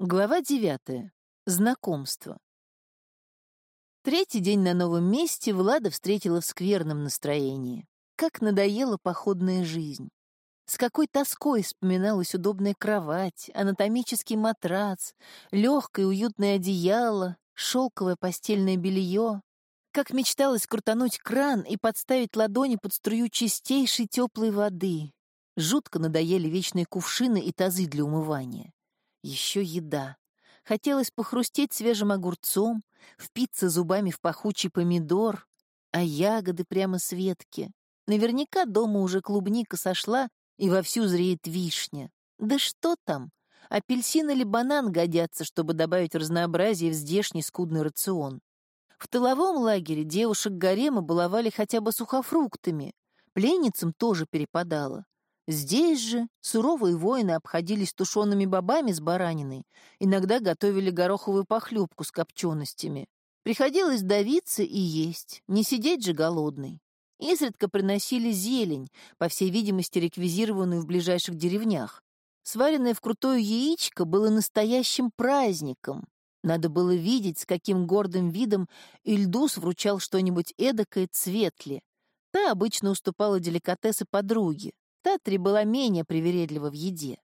Глава девятая. Знакомство. Третий день на новом месте Влада встретила в скверном настроении. Как надоела походная жизнь. С какой тоской вспоминалась удобная кровать, анатомический матрац, легкое уютное одеяло, шелковое постельное белье. Как мечталось крутануть кран и подставить ладони под струю чистейшей теплой воды. Жутко надоели вечные кувшины и тазы для умывания. Еще еда. Хотелось похрустеть свежим огурцом, впиться зубами в пахучий помидор, а ягоды прямо с ветки. Наверняка дома уже клубника сошла и вовсю зреет вишня. Да что там? Апельсин или банан годятся, чтобы добавить разнообразие в здешний скудный рацион. В тыловом лагере девушек гарема баловали хотя бы сухофруктами. Пленницам тоже перепадало. Здесь же суровые воины обходились тушеными бобами с бараниной, иногда готовили гороховую похлебку с копченостями. Приходилось давиться и есть, не сидеть же голодный. Изредка приносили зелень, по всей видимости реквизированную в ближайших деревнях. Сваренное вкрутую яичко было настоящим праздником. Надо было видеть, с каким гордым видом Ильдус вручал что-нибудь эдакое Цветли. Та обычно уступала деликатесы подруге, Татри была менее привередлива в еде.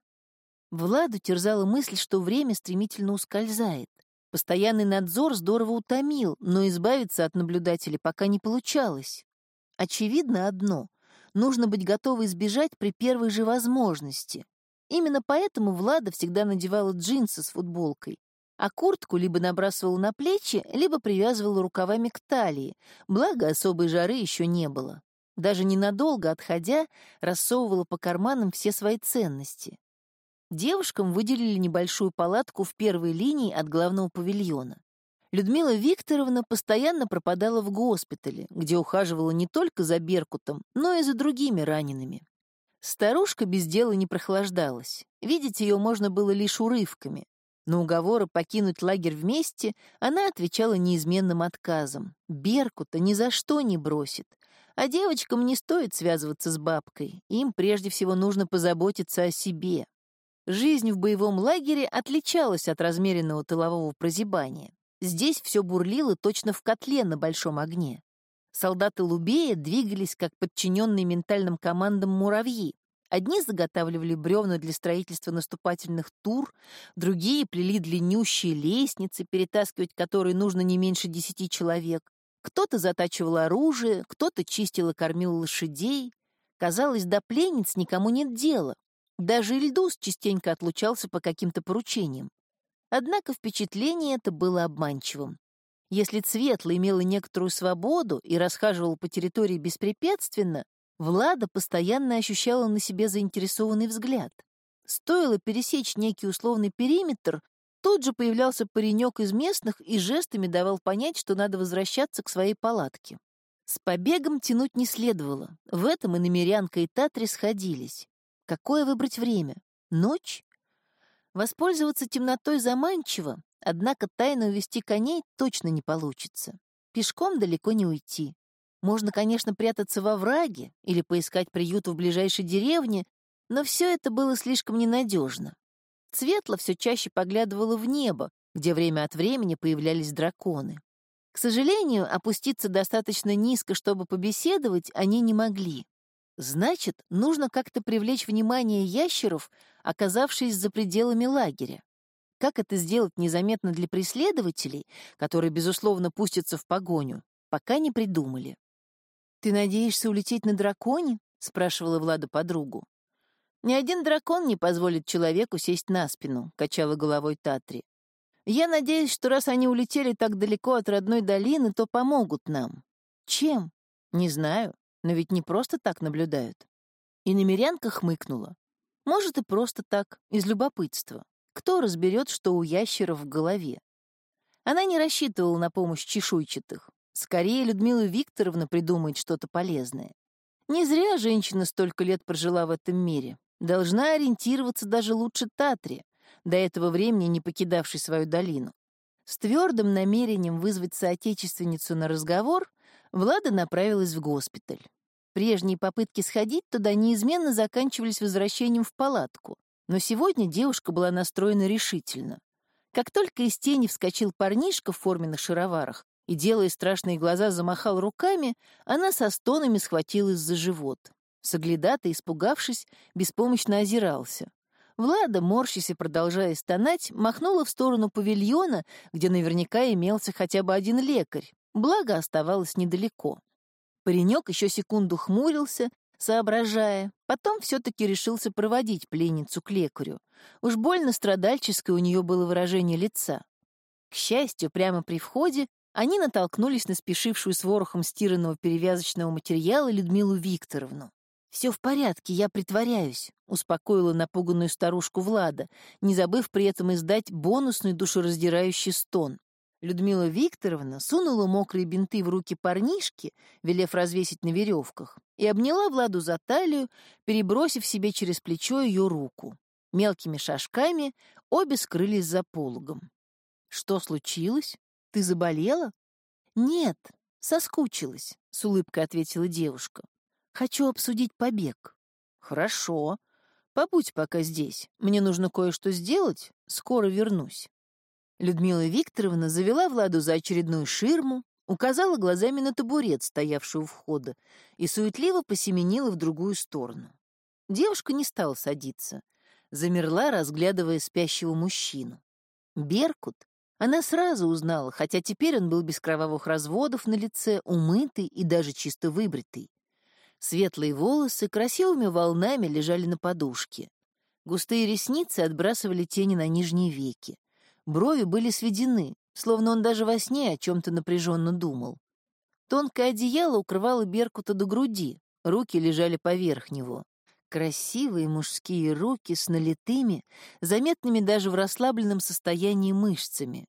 Владу терзала мысль, что время стремительно ускользает. Постоянный надзор здорово утомил, но избавиться от наблюдателей пока не получалось. Очевидно одно — нужно быть готовой сбежать при первой же возможности. Именно поэтому Влада всегда надевала джинсы с футболкой, а куртку либо набрасывала на плечи, либо привязывала рукавами к талии, благо особой жары еще не было. Даже ненадолго отходя, рассовывала по карманам все свои ценности. Девушкам выделили небольшую палатку в первой линии от главного павильона. Людмила Викторовна постоянно пропадала в госпитале, где ухаживала не только за Беркутом, но и за другими ранеными. Старушка без дела не прохлаждалась. Видеть ее можно было лишь урывками. На уговоры покинуть лагерь вместе она отвечала неизменным отказом. Беркута ни за что не бросит. А девочкам не стоит связываться с бабкой, им прежде всего нужно позаботиться о себе. Жизнь в боевом лагере отличалась от размеренного тылового прозябания. Здесь все бурлило точно в котле на большом огне. Солдаты Лубея двигались как подчиненные ментальным командам муравьи. Одни заготавливали бревна для строительства наступательных тур, другие плели длиннющие лестницы, перетаскивать которые нужно не меньше десяти человек. Кто-то затачивал оружие, кто-то чистил и кормил лошадей. Казалось, до пленниц никому нет дела. Даже Ильдус частенько отлучался по каким-то поручениям. Однако впечатление это было обманчивым. Если Цветла имела некоторую свободу и расхаживала по территории беспрепятственно, Влада постоянно ощущала на себе заинтересованный взгляд. Стоило пересечь некий условный периметр, Тут же появлялся паренек из местных и жестами давал понять, что надо возвращаться к своей палатке. С побегом тянуть не следовало. В этом и намерянка, и Татри сходились. Какое выбрать время? Ночь? Воспользоваться темнотой заманчиво, однако тайно увести коней точно не получится. Пешком далеко не уйти. Можно, конечно, прятаться во враге или поискать приют в ближайшей деревне, но все это было слишком ненадежно. Светло все чаще поглядывала в небо, где время от времени появлялись драконы. К сожалению, опуститься достаточно низко, чтобы побеседовать, они не могли. Значит, нужно как-то привлечь внимание ящеров, оказавшись за пределами лагеря. Как это сделать незаметно для преследователей, которые, безусловно, пустятся в погоню, пока не придумали. «Ты надеешься улететь на драконе?» — спрашивала Влада подругу. «Ни один дракон не позволит человеку сесть на спину», — качала головой Татри. «Я надеюсь, что раз они улетели так далеко от родной долины, то помогут нам». «Чем?» «Не знаю, но ведь не просто так наблюдают». И намерянка хмыкнула. «Может, и просто так, из любопытства. Кто разберет, что у ящеров в голове?» Она не рассчитывала на помощь чешуйчатых. Скорее, Людмила Викторовна придумает что-то полезное. Не зря женщина столько лет прожила в этом мире. Должна ориентироваться даже лучше Татри, до этого времени не покидавшей свою долину. С твердым намерением вызвать соотечественницу на разговор Влада направилась в госпиталь. Прежние попытки сходить туда неизменно заканчивались возвращением в палатку, но сегодня девушка была настроена решительно. Как только из тени вскочил парнишка в форменных шароварах и, делая страшные глаза, замахал руками, она со стонами схватилась за живот. Соглядатый, испугавшись, беспомощно озирался. Влада, морщись и продолжая стонать, махнула в сторону павильона, где наверняка имелся хотя бы один лекарь, благо оставалось недалеко. Паренек еще секунду хмурился, соображая, потом все-таки решился проводить пленницу к лекарю. Уж больно страдальческое у нее было выражение лица. К счастью, прямо при входе они натолкнулись на спешившую с ворохом стиранного перевязочного материала Людмилу Викторовну. «Все в порядке, я притворяюсь», — успокоила напуганную старушку Влада, не забыв при этом издать бонусный душераздирающий стон. Людмила Викторовна сунула мокрые бинты в руки парнишки, велев развесить на веревках, и обняла Владу за талию, перебросив себе через плечо ее руку. Мелкими шажками обе скрылись за пологом. «Что случилось? Ты заболела?» «Нет, соскучилась», — с улыбкой ответила девушка. «Хочу обсудить побег». «Хорошо. Побудь пока здесь. Мне нужно кое-что сделать. Скоро вернусь». Людмила Викторовна завела Владу за очередную ширму, указала глазами на табурет, стоявший у входа, и суетливо посеменила в другую сторону. Девушка не стала садиться, замерла, разглядывая спящего мужчину. Беркут она сразу узнала, хотя теперь он был без кровавых разводов на лице, умытый и даже чисто выбритый. Светлые волосы красивыми волнами лежали на подушке. Густые ресницы отбрасывали тени на нижние веки. Брови были сведены, словно он даже во сне о чем-то напряженно думал. Тонкое одеяло укрывало Беркута до груди, руки лежали поверх него. Красивые мужские руки с налитыми, заметными даже в расслабленном состоянии мышцами.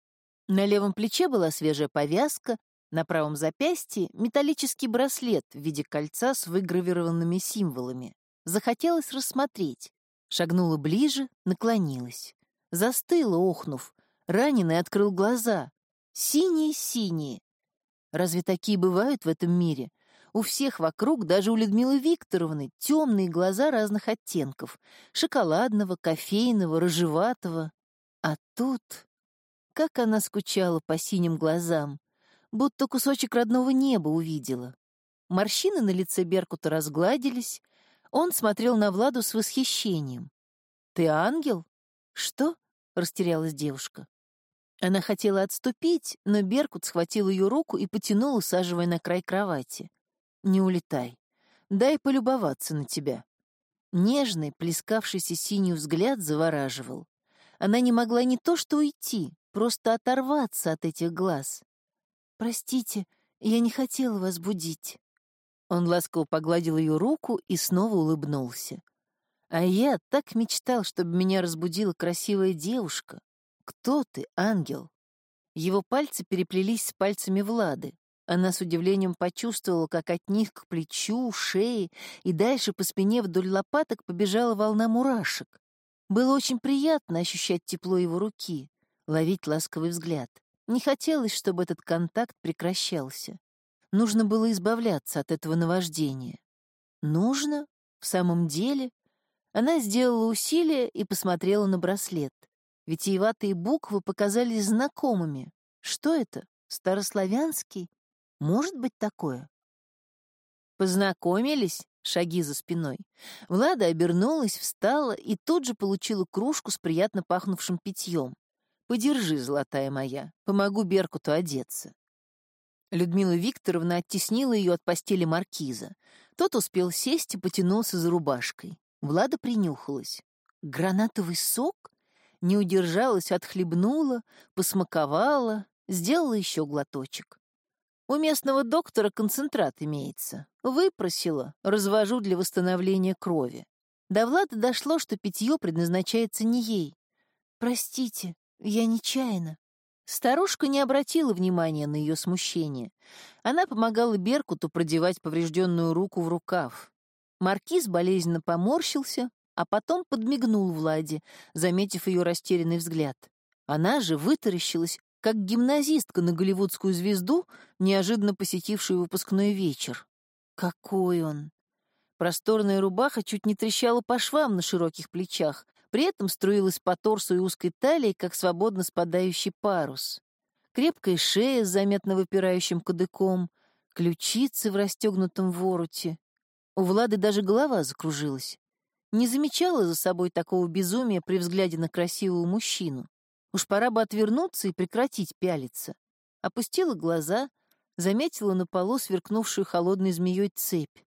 На левом плече была свежая повязка, на правом запястье — металлический браслет в виде кольца с выгравированными символами. Захотелось рассмотреть. Шагнула ближе, наклонилась. Застыла, охнув, Раненый открыл глаза. Синие-синие. Разве такие бывают в этом мире? У всех вокруг, даже у Людмилы Викторовны, темные глаза разных оттенков. Шоколадного, кофейного, рыжеватого. А тут... Как она скучала по синим глазам. Будто кусочек родного неба увидела. Морщины на лице Беркута разгладились. Он смотрел на Владу с восхищением. «Ты ангел?» «Что?» — растерялась девушка. Она хотела отступить, но Беркут схватил ее руку и потянул, усаживая на край кровати. «Не улетай. Дай полюбоваться на тебя». Нежный, плескавшийся синий взгляд завораживал. Она не могла не то что уйти, просто оторваться от этих глаз. «Простите, я не хотела вас будить». Он ласково погладил ее руку и снова улыбнулся. «А я так мечтал, чтобы меня разбудила красивая девушка, «Кто ты, ангел?» Его пальцы переплелись с пальцами Влады. Она с удивлением почувствовала, как от них к плечу, шее и дальше по спине вдоль лопаток побежала волна мурашек. Было очень приятно ощущать тепло его руки, ловить ласковый взгляд. Не хотелось, чтобы этот контакт прекращался. Нужно было избавляться от этого наваждения. Нужно? В самом деле? Она сделала усилие и посмотрела на браслет. Витиеватые буквы показались знакомыми. Что это? Старославянский? Может быть такое? Познакомились? Шаги за спиной. Влада обернулась, встала и тут же получила кружку с приятно пахнувшим питьем. «Подержи, золотая моя, помогу Беркуту одеться». Людмила Викторовна оттеснила ее от постели маркиза. Тот успел сесть и потянулся за рубашкой. Влада принюхалась. «Гранатовый сок?» не удержалась, отхлебнула, посмаковала, сделала еще глоточек. У местного доктора концентрат имеется. Выпросила, развожу для восстановления крови. До Влада дошло, что питье предназначается не ей. «Простите, я нечаянно». Старушка не обратила внимания на ее смущение. Она помогала Беркуту продевать поврежденную руку в рукав. Маркиз болезненно поморщился, а потом подмигнул Владе, заметив ее растерянный взгляд. Она же вытаращилась, как гимназистка на голливудскую звезду, неожиданно посетившую выпускной вечер. Какой он! Просторная рубаха чуть не трещала по швам на широких плечах, При этом струилась по торсу и узкой талии, как свободно спадающий парус. Крепкая шея с заметно выпирающим кадыком, ключицы в расстегнутом вороте. У Влады даже голова закружилась. Не замечала за собой такого безумия при взгляде на красивого мужчину. Уж пора бы отвернуться и прекратить пялиться. Опустила глаза, заметила на полу сверкнувшую холодной змеей цепь.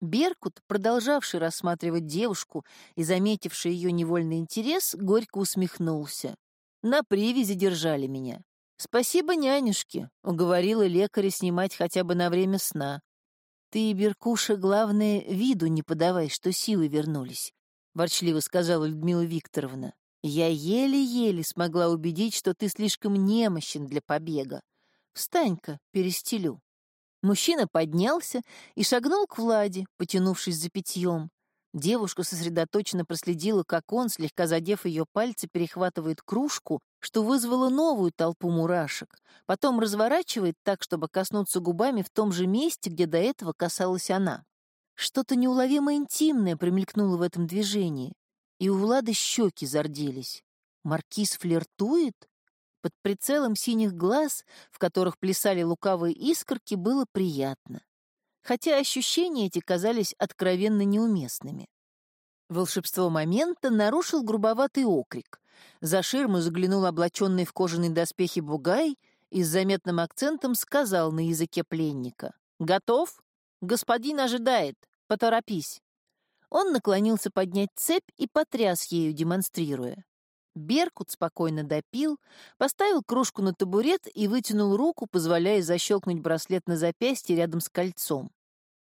Беркут, продолжавший рассматривать девушку и заметивший ее невольный интерес, горько усмехнулся. «На привязи держали меня. Спасибо нянюшке», — уговорила лекаря снимать хотя бы на время сна. «Ты, Беркуша, главное, виду не подавай, что силы вернулись», — ворчливо сказала Людмила Викторовна. «Я еле-еле смогла убедить, что ты слишком немощен для побега. Встань-ка, перестелю». Мужчина поднялся и шагнул к Владе, потянувшись за питьем. Девушка сосредоточенно проследила, как он, слегка задев ее пальцы, перехватывает кружку, что вызвало новую толпу мурашек. Потом разворачивает так, чтобы коснуться губами в том же месте, где до этого касалась она. Что-то неуловимо интимное промелькнуло в этом движении, и у Влады щеки зарделись. Маркиз флиртует? Под прицелом синих глаз, в которых плясали лукавые искорки, было приятно. Хотя ощущения эти казались откровенно неуместными. Волшебство момента нарушил грубоватый окрик. За ширму заглянул облаченный в кожаные доспехи бугай и с заметным акцентом сказал на языке пленника. «Готов? Господин ожидает. Поторопись». Он наклонился поднять цепь и потряс ею, демонстрируя. Беркут спокойно допил, поставил кружку на табурет и вытянул руку, позволяя защелкнуть браслет на запястье рядом с кольцом.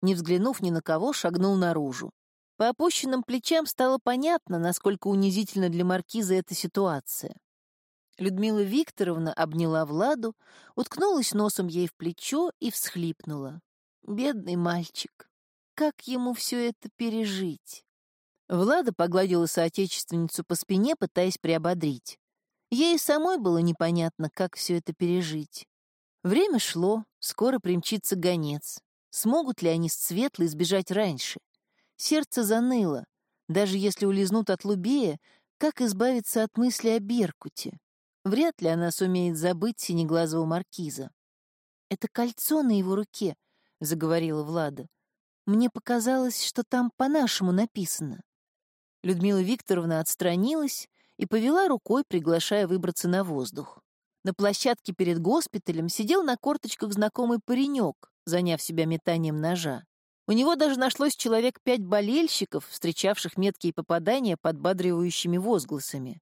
Не взглянув ни на кого, шагнул наружу. По опущенным плечам стало понятно, насколько унизительна для маркиза эта ситуация. Людмила Викторовна обняла Владу, уткнулась носом ей в плечо и всхлипнула. Бедный мальчик, как ему все это пережить? Влада погладила соотечественницу по спине, пытаясь приободрить. Ей самой было непонятно, как все это пережить. Время шло, скоро примчится гонец. Смогут ли они с Светлой сбежать раньше? Сердце заныло. Даже если улизнут от Лубея, как избавиться от мысли о Беркуте? Вряд ли она сумеет забыть синеглазого маркиза. «Это кольцо на его руке», — заговорила Влада. «Мне показалось, что там по-нашему написано». Людмила Викторовна отстранилась и повела рукой, приглашая выбраться на воздух. На площадке перед госпиталем сидел на корточках знакомый паренек, заняв себя метанием ножа. У него даже нашлось человек пять болельщиков, встречавших меткие попадания подбадривающими возгласами.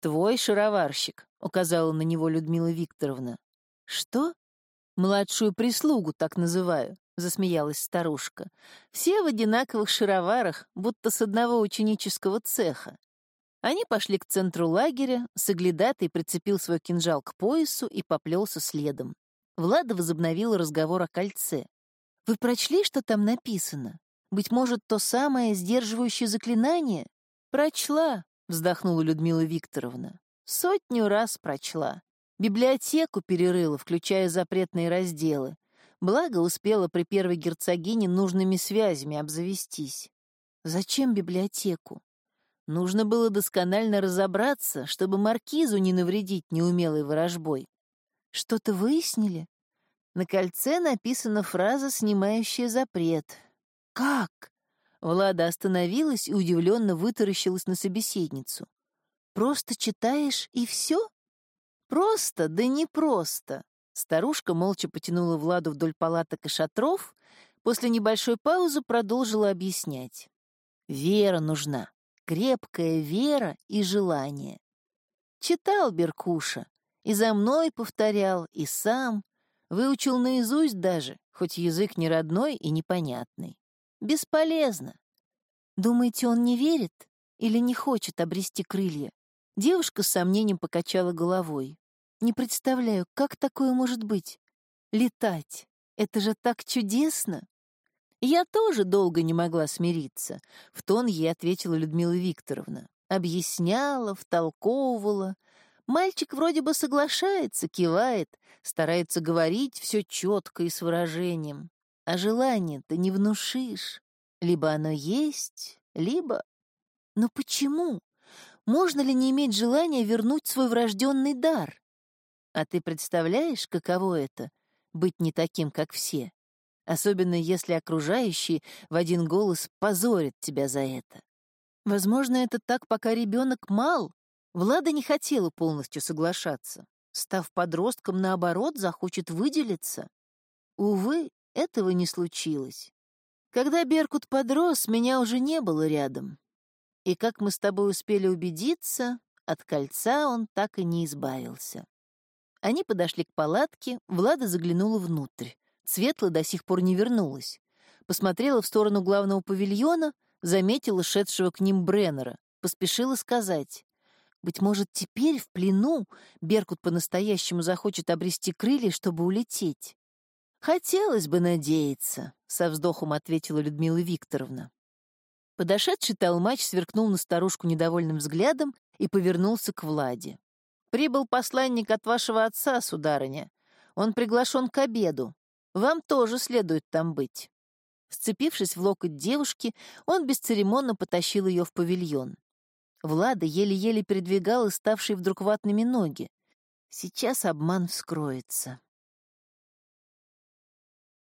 «Твой шароварщик», — указала на него Людмила Викторовна. «Что?» «Младшую прислугу так называю. — засмеялась старушка. «Все в одинаковых шароварах, будто с одного ученического цеха». Они пошли к центру лагеря, Соглядатый прицепил свой кинжал к поясу и поплелся следом. Влада возобновила разговор о кольце. «Вы прочли, что там написано? Быть может, то самое сдерживающее заклинание?» «Прочла», — вздохнула Людмила Викторовна. «Сотню раз прочла. Библиотеку перерыла, включая запретные разделы. Благо успела при первой герцогине нужными связями обзавестись. Зачем библиотеку? Нужно было досконально разобраться, чтобы маркизу не навредить неумелой ворожбой. Что-то выяснили? На кольце написана фраза, снимающая запрет. «Как?» Влада остановилась и удивленно вытаращилась на собеседницу. «Просто читаешь, и все?» «Просто, да не просто. Старушка молча потянула Владу вдоль палаток и шатров, после небольшой паузы продолжила объяснять. «Вера нужна, крепкая вера и желание». Читал Беркуша, и за мной повторял, и сам, выучил наизусть даже, хоть язык не родной и непонятный. Бесполезно. Думаете, он не верит или не хочет обрести крылья? Девушка с сомнением покачала головой. Не представляю, как такое может быть. Летать. Это же так чудесно. Я тоже долго не могла смириться. В тон ей ответила Людмила Викторовна. Объясняла, втолковывала. Мальчик вроде бы соглашается, кивает, старается говорить все четко и с выражением. А желание ты не внушишь. Либо оно есть, либо... Но почему? Можно ли не иметь желания вернуть свой врожденный дар? А ты представляешь, каково это — быть не таким, как все? Особенно если окружающие в один голос позорят тебя за это. Возможно, это так, пока ребенок мал. Влада не хотела полностью соглашаться. Став подростком, наоборот, захочет выделиться. Увы, этого не случилось. Когда Беркут подрос, меня уже не было рядом. И как мы с тобой успели убедиться, от кольца он так и не избавился. Они подошли к палатке, Влада заглянула внутрь. Светла до сих пор не вернулась. Посмотрела в сторону главного павильона, заметила шедшего к ним Бреннера, поспешила сказать. Быть может, теперь в плену Беркут по-настоящему захочет обрести крылья, чтобы улететь. «Хотелось бы надеяться», — со вздохом ответила Людмила Викторовна. Подошедший толмач сверкнул на старушку недовольным взглядом и повернулся к Владе. «Прибыл посланник от вашего отца, сударыня. Он приглашен к обеду. Вам тоже следует там быть». Сцепившись в локоть девушки, он бесцеремонно потащил ее в павильон. Влада еле-еле передвигала ставшие вдруг ватными ноги. Сейчас обман вскроется.